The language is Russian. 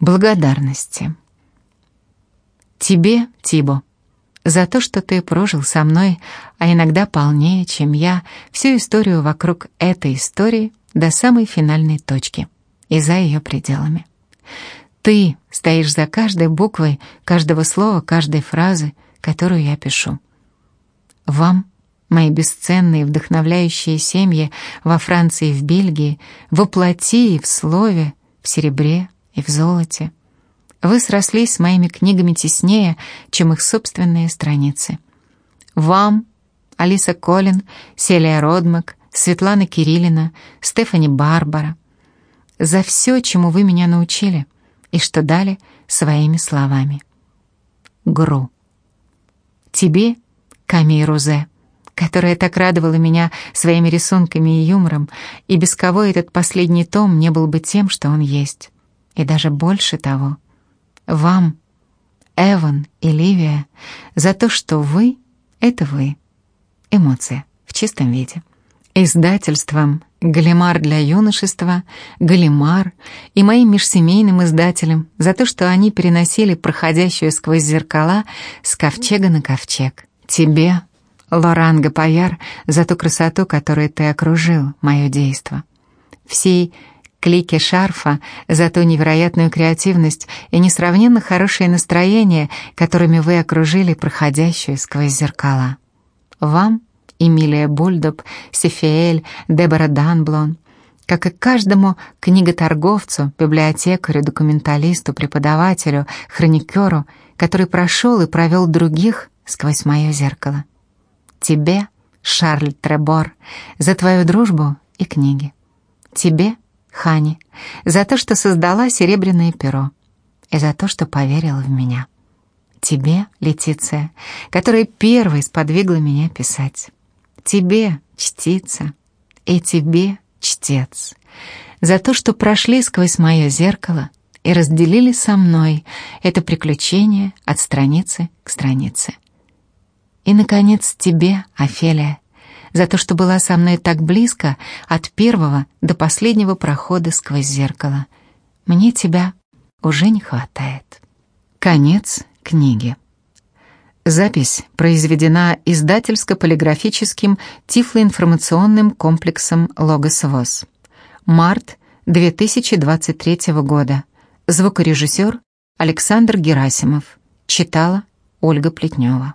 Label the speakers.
Speaker 1: Благодарности. Тебе, Тибо, за то, что ты прожил со мной, а иногда полнее, чем я, всю историю вокруг этой истории до самой финальной точки и за ее пределами. Ты стоишь за каждой буквой, каждого слова, каждой фразы, которую я пишу. Вам, мои бесценные вдохновляющие семьи во Франции и в Бельгии, воплоти и в слове, в серебре и в золоте — вы срослись с моими книгами теснее, чем их собственные страницы. Вам, Алиса Колин, Селия Родмак, Светлана Кириллина, Стефани Барбара, за все, чему вы меня научили и что дали своими словами. Гру. Тебе, Камей Рузе, которая так радовала меня своими рисунками и юмором, и без кого этот последний том не был бы тем, что он есть. И даже больше того — вам, Эван и Ливия, за то, что вы — это вы. Эмоции в чистом виде. Издательством «Галимар для юношества», «Галимар» и моим межсемейным издателям за то, что они переносили проходящую сквозь зеркала с ковчега на ковчег. Тебе, Лоран Гапаяр, за ту красоту, которой ты окружил мое действо. Всей клике шарфа за ту невероятную креативность и несравненно хорошее настроение, которыми вы окружили проходящую сквозь зеркала. Вам, Эмилия Бульдоп, Сефиэль, Дебора Данблон, как и каждому книготорговцу, библиотекарю, документалисту, преподавателю, хроникеру, который прошел и провел других сквозь мое зеркало. Тебе, Шарль Требор, за твою дружбу и книги. Тебе, Хани, за то, что создала серебряное перо, и за то, что поверила в меня. Тебе, Летиция, которая первой сподвигла меня писать. Тебе, чтица, и тебе, чтец, за то, что прошли сквозь мое зеркало и разделили со мной это приключение от страницы к странице. И, наконец, тебе, Офелия, за то, что была со мной так близко от первого до последнего прохода сквозь зеркало. Мне тебя уже не хватает. Конец книги. Запись произведена издательско-полиграфическим тифлоинформационным комплексом «Логос ВОЗ». Март 2023 года. Звукорежиссер Александр Герасимов. Читала Ольга Плетнева.